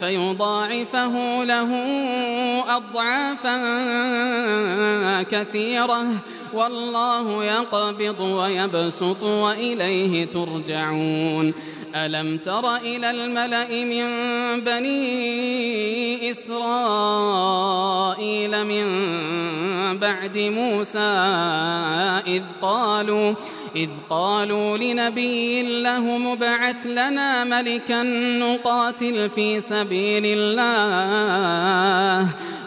فيضاعفه له أضعافا كثيرة. والله يقبض ويبسط وإليه ترجعون. ألم تر إلى الملأ من بني إسرائيل من بعد موسى إذ قالوا إذ قالوا لنبي له مبعث لنا ملكا نقاتل في سبيل الله.